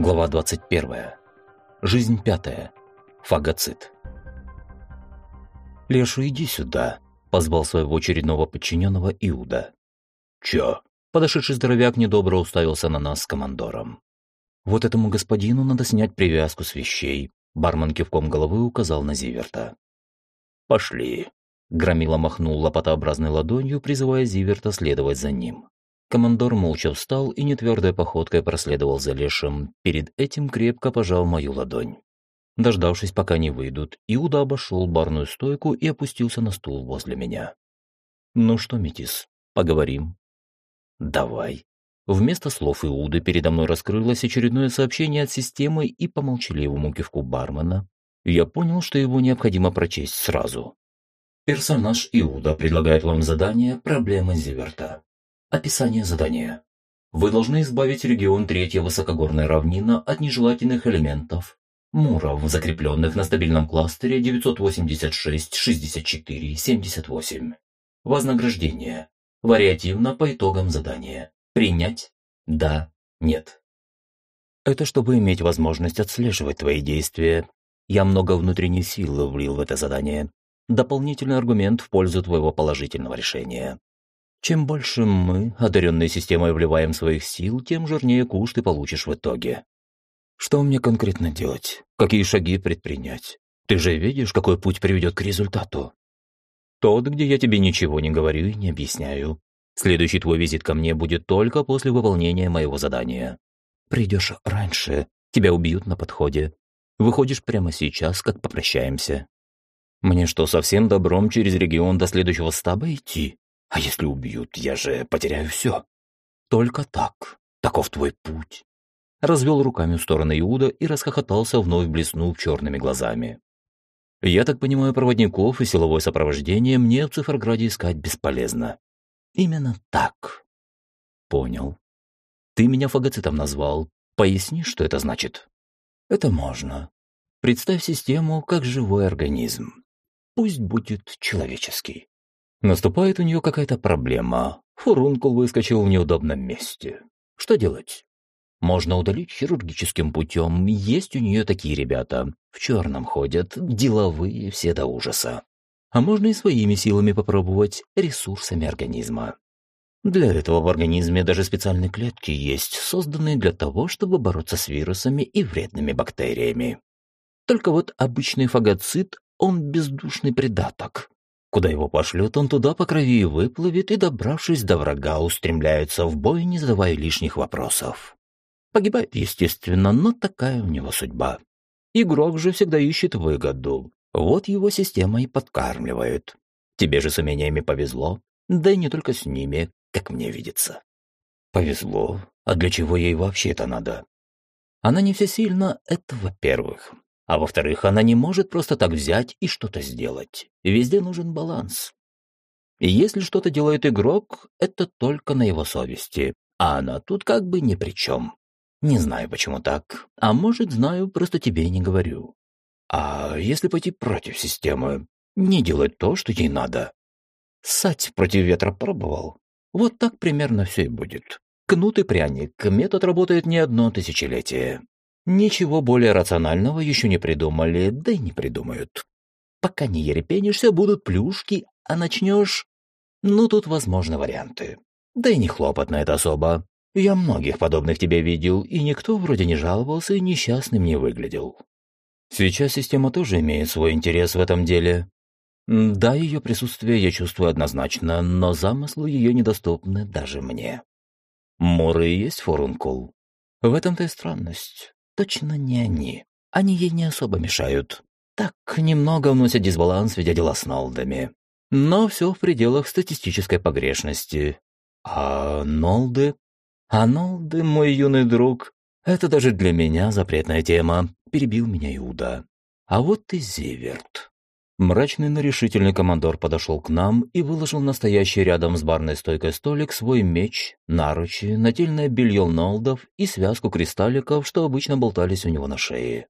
Глава 21. Жизнь пятая. Фагоцит. «Леша, иди сюда», – позвал своего очередного подчиненного Иуда. «Чё?» Подошедший здоровяк недобро уставился на нас с командором. «Вот этому господину надо снять привязку с вещей», – бармен кивком головы указал на Зиверта. «Пошли», – Громила махнул лопатообразной ладонью, призывая Зиверта следовать за ним. Командор молча встал и нетвердой походкой проследовал за Лешем. Перед этим крепко пожал мою ладонь. Дождавшись, пока не выйдут, Иуда обошел барную стойку и опустился на стул возле меня. «Ну что, Метис, поговорим?» «Давай». Вместо слов Иуды передо мной раскрылось очередное сообщение от системы и по молчаливому кивку бармена я понял, что его необходимо прочесть сразу. Персонаж Иуда предлагает вам задание «Проблемы Зиверта». Описание задания. Вы должны избавить регион Третья Высокогорная равнина от нежелательных элементов. Муров, закрепленных на стабильном кластере 986, 64, 78. Вознаграждение. Вариативно по итогам задания. Принять? Да, нет. Это чтобы иметь возможность отслеживать твои действия. Я много внутренней силы влил в это задание. Дополнительный аргумент в пользу твоего положительного решения. Чем больше мы, одаренные системой, вливаем своих сил, тем жирнее куш ты получишь в итоге. Что мне конкретно делать? Какие шаги предпринять? Ты же видишь, какой путь приведет к результату. Тот, где я тебе ничего не говорю и не объясняю. Следующий твой визит ко мне будет только после выполнения моего задания. Придешь раньше, тебя убьют на подходе. Выходишь прямо сейчас, как попрощаемся. Мне что, совсем добром через регион до следующего стаба идти? А если убьют, я же потеряю все. Только так. Таков твой путь. Развел руками в сторону Иуда и расхохотался, вновь блеснув черными глазами. Я так понимаю, проводников и силовое сопровождение мне в Цифрограде искать бесполезно. Именно так. Понял. Ты меня фагоцитом назвал. Поясни, что это значит? Это можно. Представь систему как живой организм. Пусть будет человеческий. Наступает у нее какая-то проблема. Фурункул выскочил в неудобном месте. Что делать? Можно удалить хирургическим путем. Есть у нее такие ребята. В черном ходят, деловые все до ужаса. А можно и своими силами попробовать, ресурсами организма. Для этого в организме даже специальные клетки есть, созданные для того, чтобы бороться с вирусами и вредными бактериями. Только вот обычный фагоцит, он бездушный придаток. Куда его пошлют, он туда по крови и выплывет, и, добравшись до врага, устремляется в бой, не задавая лишних вопросов. Погибает, естественно, но такая у него судьба. Игрок же всегда ищет выгоду. Вот его система и подкармливает. Тебе же с умениями повезло, да и не только с ними, как мне видится. Повезло. А для чего ей вообще это надо? Она не всесильна, это во-первых. А во-вторых, она не может просто так взять и что-то сделать. Везде нужен баланс. И если что-то делает игрок, это только на его совести, а она тут как бы ни при чем. Не знаю, почему так. А может, знаю, просто тебе не говорю. А если пойти против системы? Не делать то, что ей надо. Ссать против ветра пробовал. Вот так примерно все и будет. Кнут и пряник. Метод работает не одно тысячелетие. Ничего более рационального еще не придумали, да и не придумают. Пока не ерепенишься, будут плюшки, а начнешь... Ну, тут возможны варианты. Да и не хлопотно это особо. Я многих подобных тебе видел, и никто вроде не жаловался и несчастным не выглядел. Сейчас система тоже имеет свой интерес в этом деле. Да, ее присутствие я чувствую однозначно, но замыслы ее недоступны даже мне. Муры есть форункул. В этом-то и странность точно не они. Они ей не особо мешают. Так, немного вносят дисбаланс, ведя дела с Нолдами. Но все в пределах статистической погрешности. А Нолды? А Нолды, мой юный друг, это даже для меня запретная тема, перебил меня Иуда. А вот и Зиверт. Мрачный, но решительный командор подошел к нам и выложил настоящий рядом с барной стойкой столик свой меч, наручи, нательное белье нолдов и связку кристалликов, что обычно болтались у него на шее.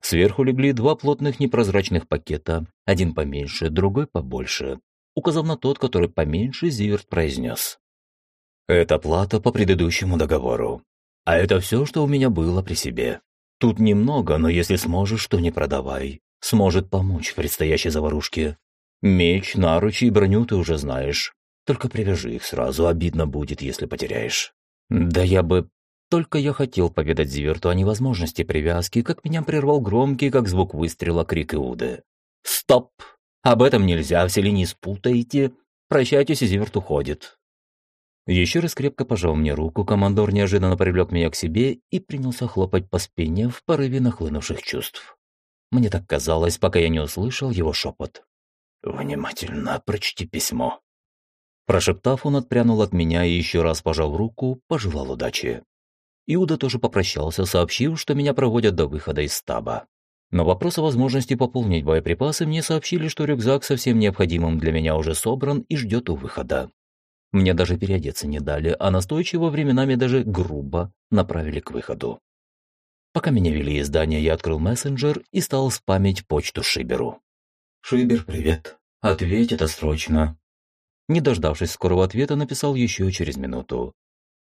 Сверху легли два плотных непрозрачных пакета, один поменьше, другой побольше. Указав на тот, который поменьше, Зиверт произнес. «Это плата по предыдущему договору. А это все, что у меня было при себе. Тут немного, но если сможешь, то не продавай. Сможет помочь в предстоящей заварушке. Меч, наручи и броню ты уже знаешь. Только привяжи их сразу, обидно будет, если потеряешь. Да я бы... Только я хотел поведать Зиверту о невозможности привязки, как меня прервал громкий, как звук выстрела, крик Иуды. «Стоп! Об этом нельзя, все линии спутаете. Прощайтесь, и Зиверт уходит». Еще раз крепко пожал мне руку, командор неожиданно привлек меня к себе и принялся хлопать по спине в порыве нахлынувших чувств. Мне так казалось, пока я не услышал его шепот. «Внимательно прочти письмо». Прошептав, он отпрянул от меня и еще раз пожал руку, пожелал удачи. Иуда тоже попрощался, сообщив, что меня проводят до выхода из стаба. На вопрос о возможности пополнить боеприпасы мне сообщили, что рюкзак со всем необходимым для меня уже собран и ждет у выхода. Мне даже переодеться не дали, а настойчиво временами даже грубо направили к выходу. Пока меня вели из здания, я открыл мессенджер и стал спамить почту Шиберу. «Шибер, привет. Ответь это срочно». Не дождавшись скорого ответа, написал еще через минуту.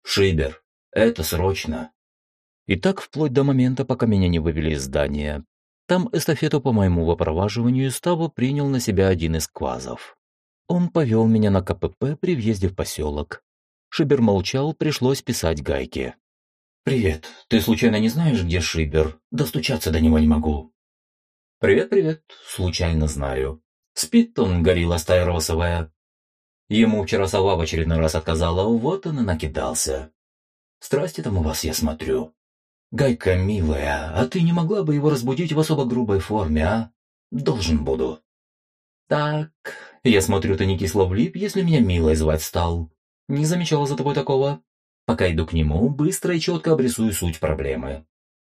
«Шибер, это срочно». И так вплоть до момента, пока меня не вывели из здания. Там эстафету по моему выпроваживанию Ставу принял на себя один из квазов. Он повел меня на КПП при въезде в поселок. Шибер молчал, пришлось писать гайки. «Привет. Ты случайно не знаешь, где Шибер? Достучаться до него не могу». «Привет, привет. Случайно знаю. Спит он, горилла стая росовая. Ему вчера сова в очередной раз отказала, вот он и накидался. Страсти там у вас, я смотрю. Гайка, милая, а ты не могла бы его разбудить в особо грубой форме, а? Должен буду. Так, я смотрю, ты не кисло влип, если меня милой звать стал. Не замечала за тобой такого. Пока иду к нему, быстро и четко обрисую суть проблемы.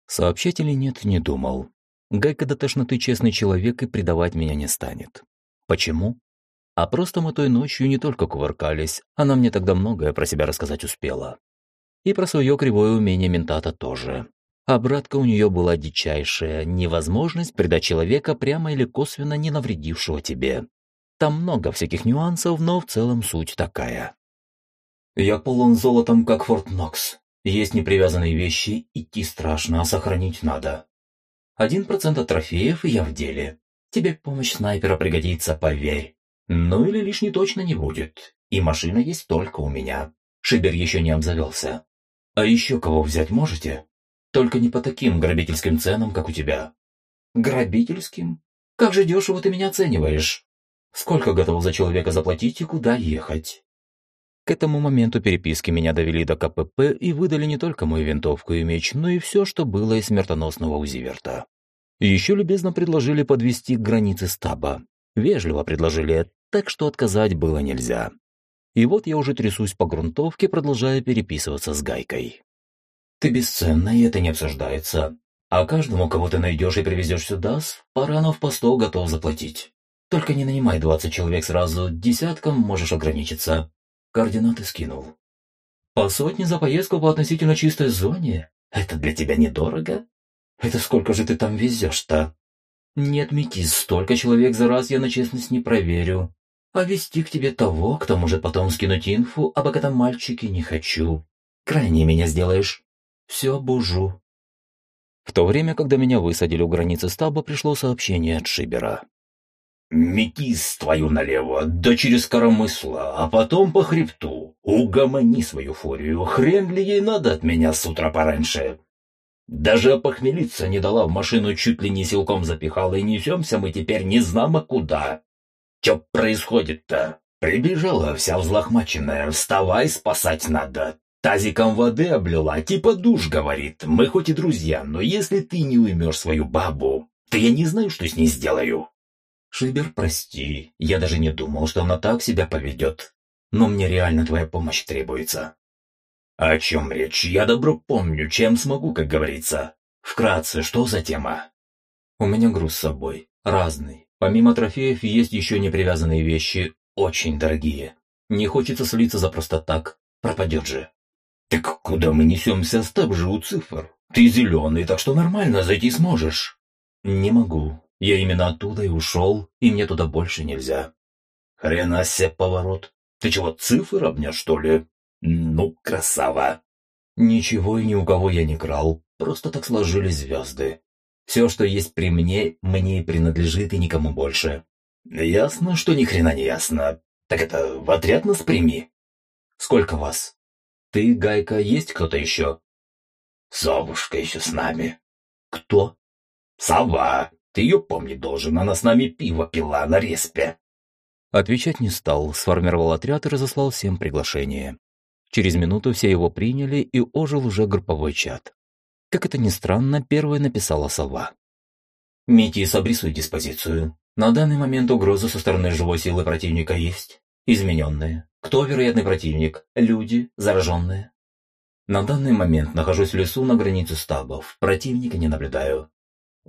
Сообщать или нет, не думал. Гайка до тошноты честный человек и предавать меня не станет. Почему? А просто мы той ночью не только кувыркались, она мне тогда многое про себя рассказать успела. И про свое кривое умение ментата тоже. Обратка у нее была дичайшая, невозможность предать человека прямо или косвенно не навредившего тебе. Там много всяких нюансов, но в целом суть такая. Я полон золотом, как Форт Нокс. Есть непривязанные вещи, идти страшно, а сохранить надо. Один процент от трофеев, и я в деле. Тебе помощь снайпера пригодится, поверь. Ну или лишней точно не будет. И машина есть только у меня. Шибер еще не обзавелся. А еще кого взять можете? Только не по таким грабительским ценам, как у тебя. Грабительским? Как же дешево ты меня оцениваешь? Сколько готов за человека заплатить и куда ехать? К этому моменту переписки меня довели до КПП и выдали не только мою винтовку и меч, но и все, что было из смертоносного у Зиверта. Еще любезно предложили подвести к границе стаба. Вежливо предложили, так что отказать было нельзя. И вот я уже трясусь по грунтовке, продолжая переписываться с Гайкой. Ты бесценна, и это не обсуждается. А каждому, кого ты найдешь и привезешь сюда, с паранов по сто готов заплатить. Только не нанимай двадцать человек сразу, десятком можешь ограничиться. Координаты скинул. По сотне за поездку по относительно чистой зоне? Это для тебя недорого? Это сколько же ты там везешь-то? Нет, Метис, столько человек за раз я на честность не проверю. А вести к тебе того, кто может потом скинуть инфу об этом мальчике, не хочу. Крайне меня сделаешь. Все бужу. В то время, когда меня высадили у границы стаба, пришло сообщение от Шибера. «Метис твою налево, да через коромысла, а потом по хребту. Угомони свою фурию, хрен ли ей надо от меня с утра пораньше. Даже опохмелиться не дала в машину, чуть ли не силком запихала, и несемся мы теперь не знамо куда. Че происходит-то? Прибежала вся взлохмаченная, вставай, спасать надо. Тазиком воды облила, типа душ, говорит. Мы хоть и друзья, но если ты не уймешь свою бабу, то я не знаю, что с ней сделаю. Шибер, прости, я даже не думал, что она так себя поведет. Но мне реально твоя помощь требуется. О чем речь? Я добро помню, чем смогу, как говорится. Вкратце, что за тема? У меня груз с собой, разный. Помимо трофеев есть еще непривязанные вещи, очень дорогие. Не хочется слиться за просто так, пропадет же. «Так куда мы несемся? Стаб же у цифр. Ты зеленый, так что нормально зайти сможешь». «Не могу. Я именно оттуда и ушел, и мне туда больше нельзя». «Хрена себе поворот. Ты чего, цифр обня, что ли?» «Ну, красава!» Ничего и ни у кого я не крал, просто так сложились звезды. Все, что есть при мне, мне и принадлежит и никому больше. Ясно, что ни хрена не ясно. Так это в отряд нас прими. Сколько вас? Ты, Гайка, есть кто-то еще? Совушка еще с нами. Кто? Сова. Ты ее помнить должен, она с нами пиво пила на респе. Отвечать не стал, сформировал отряд и разослал всем приглашение. Через минуту все его приняли, и ожил уже групповой чат. Как это ни странно, первой написала сова. «Метис, обрисуй диспозицию. На данный момент угроза со стороны живой силы противника есть. Измененные. Кто вероятный противник? Люди, зараженные. На данный момент нахожусь в лесу на границе стабов. Противника не наблюдаю.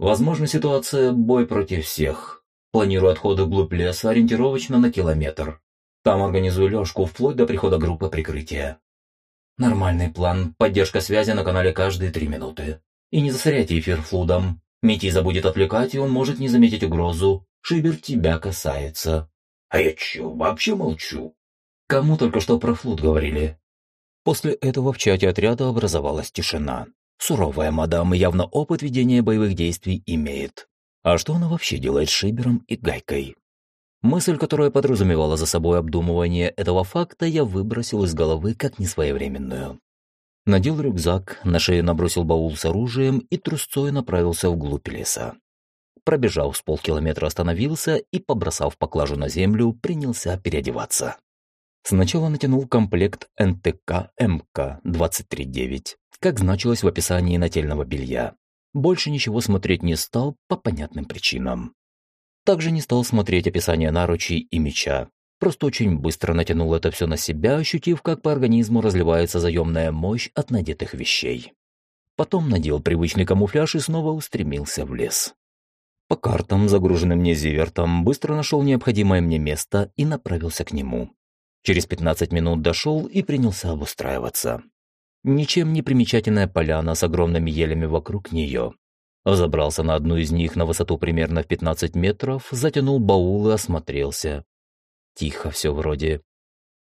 Возможна ситуация бой против всех. Планирую отходы вглубь леса ориентировочно на километр. Там организую лёжку вплоть до прихода группы прикрытия. Нормальный план, поддержка связи на канале каждые три минуты. И не засоряйте эфир флудом. Метиза будет отвлекать, и он может не заметить угрозу. Шибер тебя касается. А я чё, вообще молчу? Кому только что про флуд говорили? После этого в чате отряда образовалась тишина. Суровая мадам явно опыт ведения боевых действий имеет. А что она вообще делает с Шибером и Гайкой? Мысль, которая подразумевала за собой обдумывание этого факта, я выбросил из головы как несвоевременную. Надел рюкзак, на шею набросил баул с оружием и трусцой направился вглубь леса. Пробежав с полкилометра остановился и, побросав поклажу на землю, принялся переодеваться. Сначала натянул комплект НТК МК-239, как значилось в описании нательного белья. Больше ничего смотреть не стал по понятным причинам. Также не стал смотреть описание наручей и меча. Просто очень быстро натянул это все на себя, ощутив, как по организму разливается заемная мощь от надетых вещей. Потом надел привычный камуфляж и снова устремился в лес. По картам, загруженным мне зивертом, быстро нашел необходимое мне место и направился к нему. Через 15 минут дошел и принялся обустраиваться. Ничем не примечательная поляна с огромными елями вокруг нее. Забрался на одну из них на высоту примерно в 15 метров, затянул баул и осмотрелся. Тихо все вроде.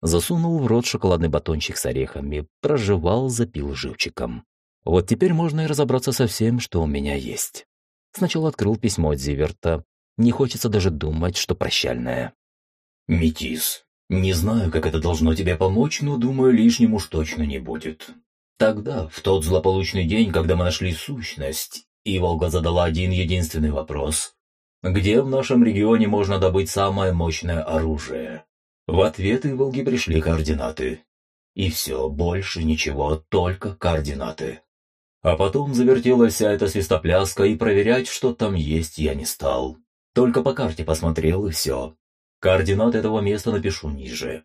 Засунул в рот шоколадный батончик с орехами, прожевал, запил живчиком. Вот теперь можно и разобраться со всем, что у меня есть. Сначала открыл письмо от Зиверта. Не хочется даже думать, что прощальное. «Метис, не знаю, как это должно тебе помочь, но думаю, лишним уж точно не будет. Тогда, в тот злополучный день, когда мы нашли сущность, Иволга задала один единственный вопрос. Где в нашем регионе можно добыть самое мощное оружие? В ответ Иволги пришли координаты. И все, больше ничего, только координаты. А потом завертелась вся эта свистопляска, и проверять, что там есть, я не стал. Только по карте посмотрел, и все. Координаты этого места напишу ниже.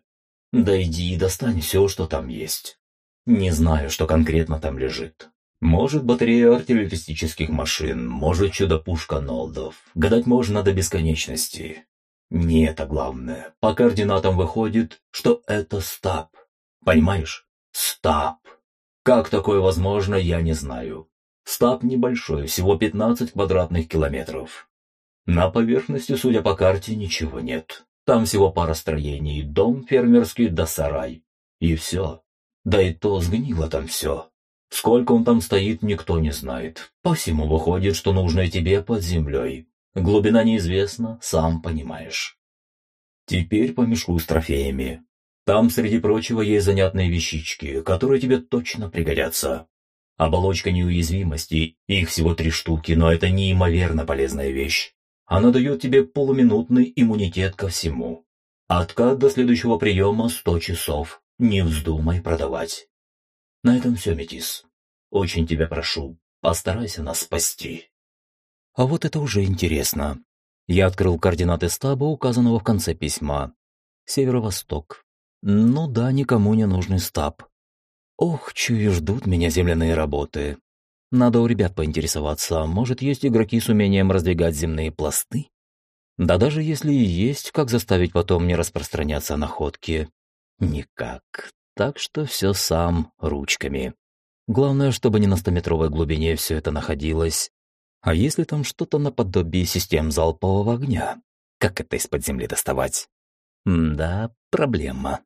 Дойди и достань все, что там есть. Не знаю, что конкретно там лежит. Может, батарея артиллеристических машин, может, чудо-пушка Нолдов. Гадать можно до бесконечности. Не это главное. По координатам выходит, что это стаб. Понимаешь? Стаб. Как такое возможно, я не знаю. Стаб небольшой, всего 15 квадратных километров. На поверхности, судя по карте, ничего нет. Там всего пара строений, дом фермерский да сарай. И все. Да и то сгнило там все. Сколько он там стоит, никто не знает. По всему выходит, что нужно тебе под землей. Глубина неизвестна, сам понимаешь. Теперь по мешку с трофеями. Там, среди прочего, есть занятные вещички, которые тебе точно пригодятся. Оболочка неуязвимости, их всего три штуки, но это неимоверно полезная вещь. Она дает тебе полуминутный иммунитет ко всему. Откат до следующего приема сто часов. Не вздумай продавать. На этом все, Метис. Очень тебя прошу, постарайся нас спасти. А вот это уже интересно. Я открыл координаты стаба, указанного в конце письма. Северо-восток. Ну да, никому не нужный стаб. Ох, чую, ждут меня земляные работы. Надо у ребят поинтересоваться, может, есть игроки с умением раздвигать земные пласты? Да даже если и есть, как заставить потом не распространяться находки? Никак так что все сам, ручками. Главное, чтобы не на стометровой глубине все это находилось. А если там что-то наподобие систем залпового огня? Как это из-под земли доставать? М да, проблема.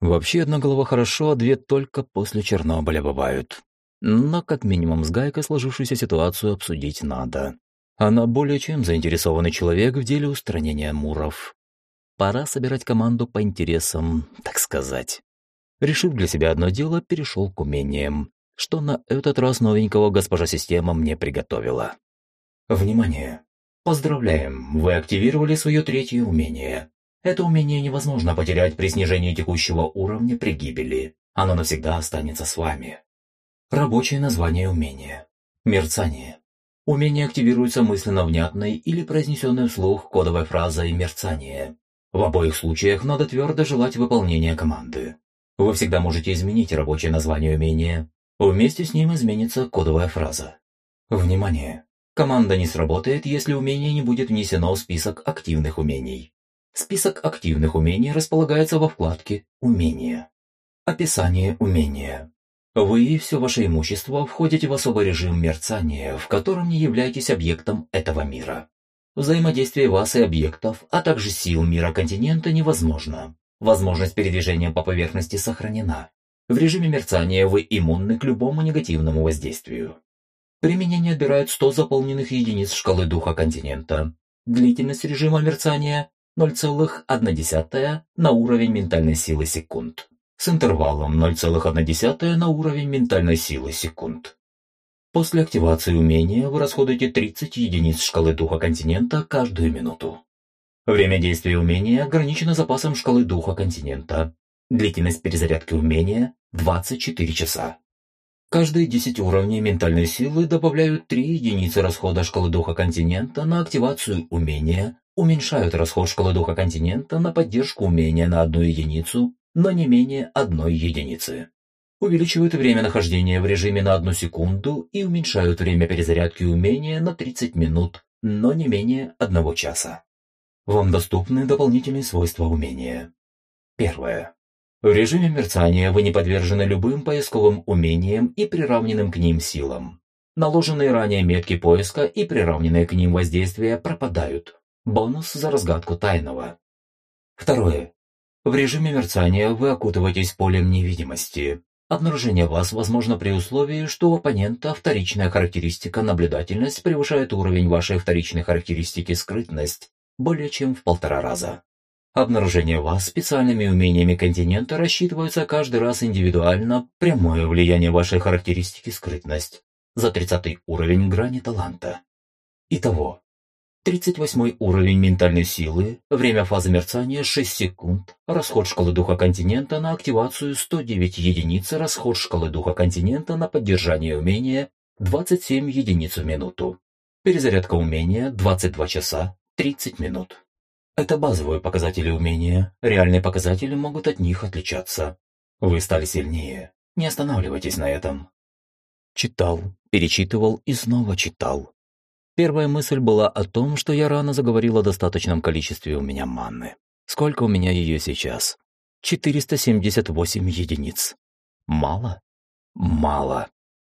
Вообще одна голова хорошо, а две только после Чернобыля бывают. Но как минимум с Гайкой сложившуюся ситуацию обсудить надо. Она более чем заинтересованный человек в деле устранения муров. Пора собирать команду по интересам, так сказать. Решив для себя одно дело, перешел к умениям, что на этот раз новенького госпожа система мне приготовила. Внимание! Поздравляем, вы активировали свое третье умение. Это умение невозможно потерять при снижении текущего уровня при гибели. Оно навсегда останется с вами. Рабочее название умения. Мерцание. Умение активируется мысленно внятной или произнесенной вслух кодовой фразой «мерцание». В обоих случаях надо твердо желать выполнения команды. Вы всегда можете изменить рабочее название умения. Вместе с ним изменится кодовая фраза. Внимание! Команда не сработает, если умение не будет внесено в список активных умений. Список активных умений располагается во вкладке «Умения». Описание умения. Вы и все ваше имущество входите в особый режим мерцания, в котором не являетесь объектом этого мира. Взаимодействие вас и объектов, а также сил мира континента невозможно. Возможность передвижения по поверхности сохранена. В режиме мерцания вы иммунны к любому негативному воздействию. Применение отбирает 100 заполненных единиц шкалы духа континента. Длительность режима мерцания 0,1 на уровень ментальной силы секунд. С интервалом 0,1 на уровень ментальной силы секунд. После активации умения вы расходуете 30 единиц шкалы духа континента каждую минуту. Время действия умения ограничено запасом шкалы духа континента. Длительность перезарядки умения – 24 часа. Каждые 10 уровней ментальной силы добавляют 3 единицы расхода шкалы духа континента на активацию умения, уменьшают расход шкалы духа континента на поддержку умения на одну единицу, но не менее одной единицы увеличивают время нахождения в режиме на одну секунду и уменьшают время перезарядки умения на 30 минут, но не менее одного часа. Вам доступны дополнительные свойства умения. Первое. В режиме мерцания вы не подвержены любым поисковым умениям и приравненным к ним силам. Наложенные ранее метки поиска и приравненные к ним воздействия пропадают. Бонус за разгадку тайного. Второе. В режиме мерцания вы окутываетесь полем невидимости. Обнаружение вас возможно при условии, что у оппонента вторичная характеристика наблюдательность превышает уровень вашей вторичной характеристики скрытность более чем в полтора раза. Обнаружение вас специальными умениями континента рассчитывается каждый раз индивидуально, прямое влияние вашей характеристики скрытность за 30 уровень грани таланта. Итого, 38 уровень ментальной силы, время фазы мерцания 6 секунд, расход шкалы духа континента на активацию 109 единиц, расход шкалы духа континента на поддержание умения 27 единиц в минуту. Перезарядка умения 22 часа 30 минут. Это базовые показатели умения, реальные показатели могут от них отличаться. Вы стали сильнее, не останавливайтесь на этом. Читал, перечитывал и снова читал. Первая мысль была о том, что я рано заговорил о достаточном количестве у меня манны. Сколько у меня ее сейчас? 478 единиц. Мало? Мало.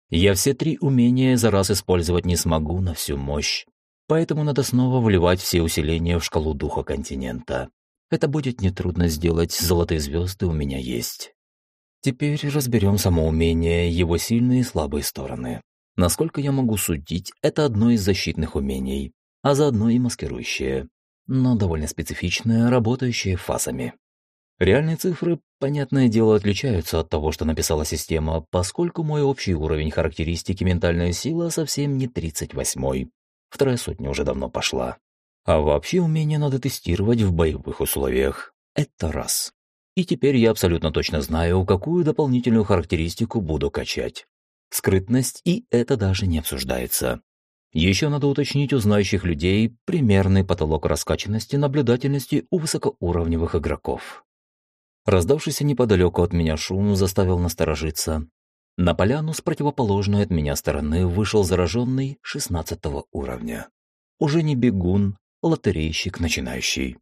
Я все три умения за раз использовать не смогу на всю мощь. Поэтому надо снова вливать все усиления в шкалу духа континента. Это будет нетрудно сделать, золотые звезды у меня есть. Теперь разберем само умение, его сильные и слабые стороны. Насколько я могу судить, это одно из защитных умений, а заодно и маскирующее, но довольно специфичное, работающее фазами. Реальные цифры, понятное дело, отличаются от того, что написала система, поскольку мой общий уровень характеристики ментальная сила совсем не 38-й. Вторая сотня уже давно пошла. А вообще умение надо тестировать в боевых условиях. Это раз. И теперь я абсолютно точно знаю, какую дополнительную характеристику буду качать скрытность, и это даже не обсуждается. Еще надо уточнить у знающих людей примерный потолок раскачанности наблюдательности у высокоуровневых игроков. Раздавшийся неподалеку от меня шум заставил насторожиться. На поляну с противоположной от меня стороны вышел зараженный 16 уровня. Уже не бегун, лотерейщик начинающий.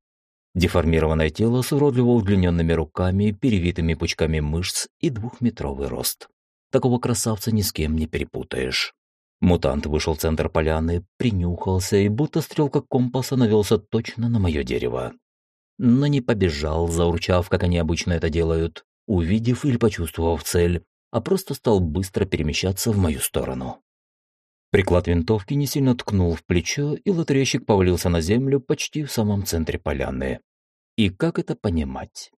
Деформированное тело с уродливо удлиненными руками, перевитыми пучками мышц и двухметровый рост. Такого красавца ни с кем не перепутаешь. Мутант вышел в центр поляны, принюхался и будто стрелка компаса навелся точно на мое дерево. Но не побежал, заурчав, как они обычно это делают. увидев или почувствовав цель, а просто стал быстро перемещаться в мою сторону. Приклад винтовки не сильно ткнул в плечо, и лотерейщик повалился на землю почти в самом центре поляны. И как это понимать?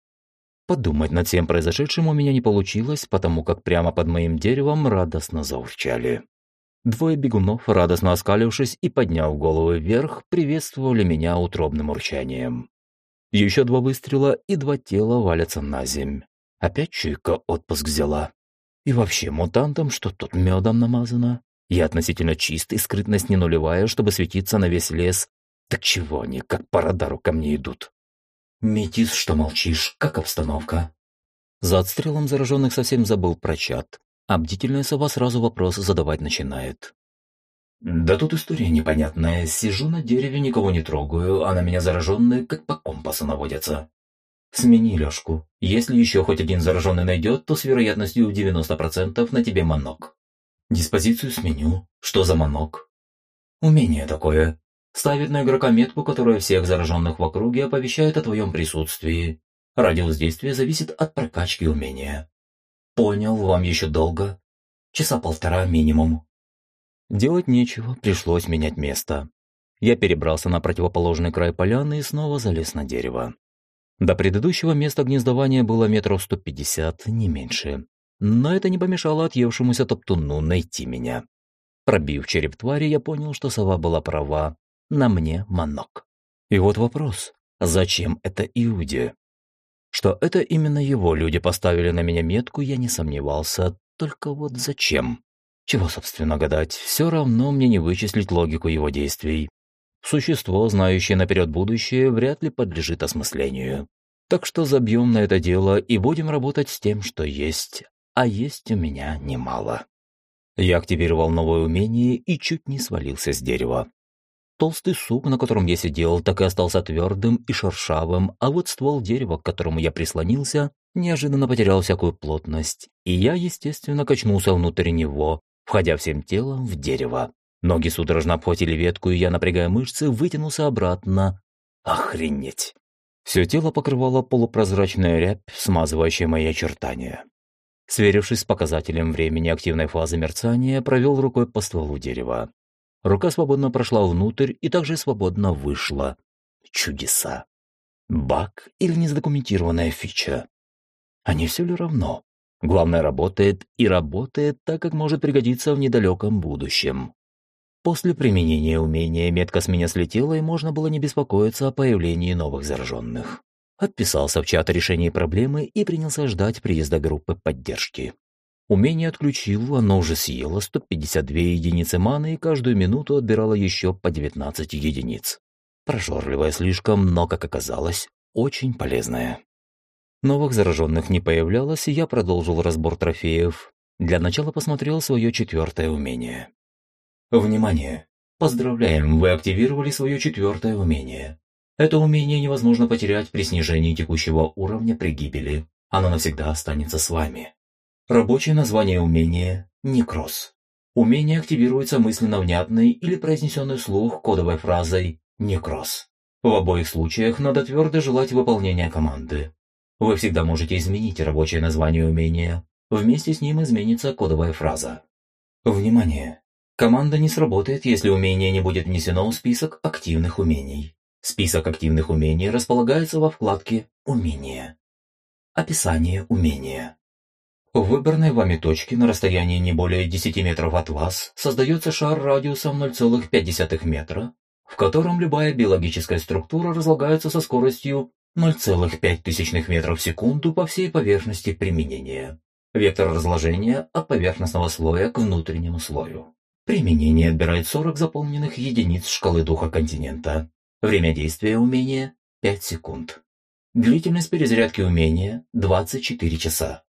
Подумать над всем произошедшим у меня не получилось, потому как прямо под моим деревом радостно заурчали. Двое бегунов, радостно оскалившись и подняв головы вверх, приветствовали меня утробным урчанием. Еще два выстрела, и два тела валятся на земь. Опять чуйка отпуск взяла. И вообще, мутантам что тут медом намазано? Я относительно чистый, скрытность не нулевая, чтобы светиться на весь лес. Так чего они, как по радару ко мне идут? Метис, что молчишь, как обстановка? За отстрелом зараженных совсем забыл про чат. А бдительная сова сразу вопрос задавать начинает. Да тут история непонятная. Сижу на дереве, никого не трогаю, а на меня зараженные как по компасу наводятся. Смени Лёшку. Если еще хоть один зараженный найдет, то с вероятностью в 90% на тебе манок. Диспозицию сменю. Что за манок? Умение такое. Ставит на игрока метку, которая всех зараженных в округе оповещает о твоем присутствии. Радиус действия зависит от прокачки умения. Понял, вам еще долго? Часа полтора минимум. Делать нечего, пришлось менять место. Я перебрался на противоположный край поляны и снова залез на дерево. До предыдущего места гнездования было метров 150, не меньше. Но это не помешало отъевшемуся топтуну найти меня. Пробив череп твари, я понял, что сова была права. На мне манок. И вот вопрос. Зачем это Иуде? Что это именно его люди поставили на меня метку, я не сомневался. Только вот зачем? Чего, собственно, гадать? Все равно мне не вычислить логику его действий. Существо, знающее наперед будущее, вряд ли подлежит осмыслению. Так что забьем на это дело и будем работать с тем, что есть а есть у меня немало. Я активировал новое умение и чуть не свалился с дерева. Толстый сук, на котором я сидел, так и остался твердым и шершавым, а вот ствол дерева, к которому я прислонился, неожиданно потерял всякую плотность, и я, естественно, качнулся внутрь него, входя всем телом в дерево. Ноги судорожно обхватили ветку, и я, напрягая мышцы, вытянулся обратно. Охренеть! Все тело покрывало полупрозрачная рябь, смазывающая мои очертания. Сверившись с показателем времени активной фазы мерцания, провел рукой по стволу дерева. Рука свободно прошла внутрь и также свободно вышла. Чудеса. Баг или незадокументированная фича? А не все ли равно? Главное, работает и работает так, как может пригодиться в недалеком будущем. После применения умения метка с меня слетела, и можно было не беспокоиться о появлении новых зараженных. Отписался в чат о решении проблемы и принялся ждать приезда группы поддержки. Умение отключил, оно уже съело 152 единицы маны и каждую минуту отбирало еще по 19 единиц. Прожорливая слишком, но, как оказалось, очень полезная. Новых зараженных не появлялось, и я продолжил разбор трофеев. Для начала посмотрел свое четвертое умение. Внимание! Поздравляем, вы активировали свое четвертое умение. Это умение невозможно потерять при снижении текущего уровня при гибели. Оно навсегда останется с вами. Рабочее название умения – Некроз. Умение активируется мысленно внятной или произнесенной вслух кодовой фразой «Некроз». В обоих случаях надо твердо желать выполнения команды. Вы всегда можете изменить рабочее название умения. Вместе с ним изменится кодовая фраза. Внимание! Команда не сработает, если умение не будет внесено в список активных умений. Список активных умений располагается во вкладке «Умения». Описание умения. В выбранной вами точке на расстоянии не более 10 метров от вас создается шар радиусом 0,5 метра, в котором любая биологическая структура разлагается со скоростью 0,5 метров в секунду по всей поверхности применения. Вектор разложения от поверхностного слоя к внутреннему слою. Применение отбирает 40 заполненных единиц шкалы духа континента. Время действия умения – 5 секунд. Длительность перезарядки умения – 24 часа.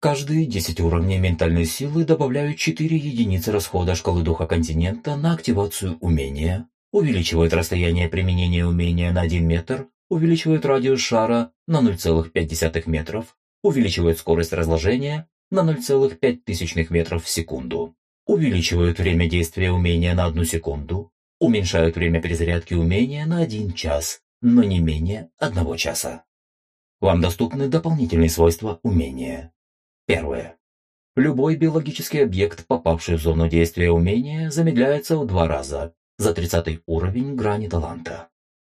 Каждые 10 уровней ментальной силы добавляют 4 единицы расхода шкалы духа континента на активацию умения, увеличивают расстояние применения умения на 1 метр, увеличивают радиус шара на 0,5 метров, увеличивают скорость разложения на 0,5 метров в секунду, увеличивают время действия умения на 1 секунду, уменьшают время перезарядки умения на один час, но не менее одного часа. Вам доступны дополнительные свойства умения. Первое. Любой биологический объект, попавший в зону действия умения, замедляется в два раза за 30 уровень грани таланта.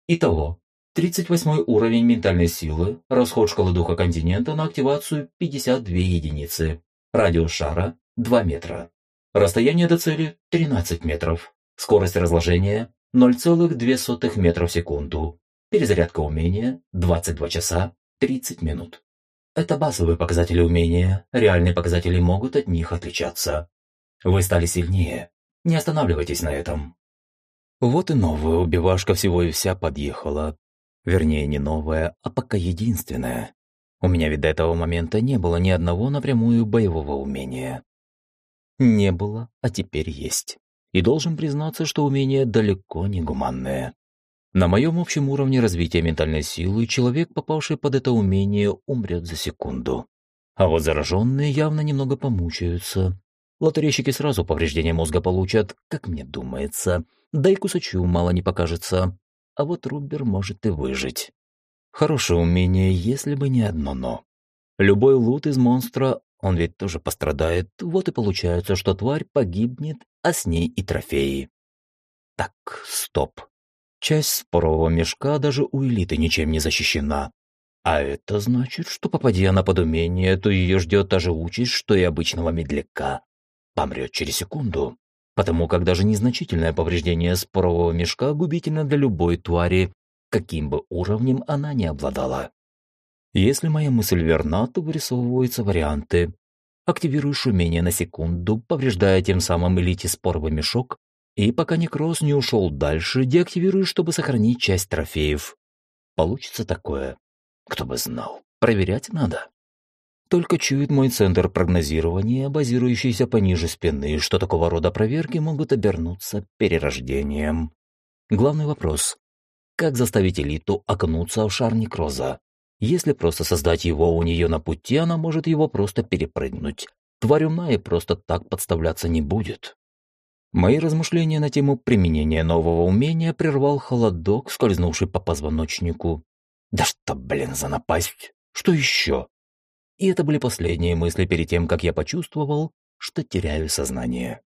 Итого, 38 уровень ментальной силы, расход шкалы духа континента на активацию 52 единицы, радиус шара 2 метра, расстояние до цели 13 метров, скорость разложения 0,02 метра в секунду, перезарядка умения 22 часа 30 минут. Это базовые показатели умения, реальные показатели могут от них отличаться. Вы стали сильнее, не останавливайтесь на этом. Вот и новая убивашка всего и вся подъехала. Вернее, не новая, а пока единственная. У меня ведь до этого момента не было ни одного напрямую боевого умения. Не было, а теперь есть. И должен признаться, что умение далеко не гуманное. На моем общем уровне развития ментальной силы человек, попавший под это умение, умрет за секунду. А вот зараженные явно немного помучаются. Лотерейщики сразу повреждения мозга получат, как мне думается. Да и кусачу мало не покажется. А вот Рубер может и выжить. Хорошее умение, если бы не одно «но». Любой лут из монстра, он ведь тоже пострадает, вот и получается, что тварь погибнет, а с ней и трофеи. Так, стоп. Часть спорового мешка даже у элиты ничем не защищена. А это значит, что попади она под умение, то ее ждет та же участь, что и обычного медляка. Помрет через секунду. Потому как даже незначительное повреждение спорового мешка губительно для любой твари, каким бы уровнем она ни обладала. Если моя мысль верна, то вырисовываются варианты. Активируешь умение на секунду, повреждая тем самым элите споровый мешок, и пока некроз не ушел дальше, деактивируешь, чтобы сохранить часть трофеев. Получится такое. Кто бы знал. Проверять надо. Только чует мой центр прогнозирования, базирующийся пониже спины, что такого рода проверки могут обернуться перерождением. Главный вопрос. Как заставить элиту окунуться в шар некроза? Если просто создать его у нее на пути, она может его просто перепрыгнуть. Тварь умная просто так подставляться не будет. Мои размышления на тему применения нового умения прервал холодок, скользнувший по позвоночнику. Да что, блин, за напасть? Что еще? И это были последние мысли перед тем, как я почувствовал, что теряю сознание.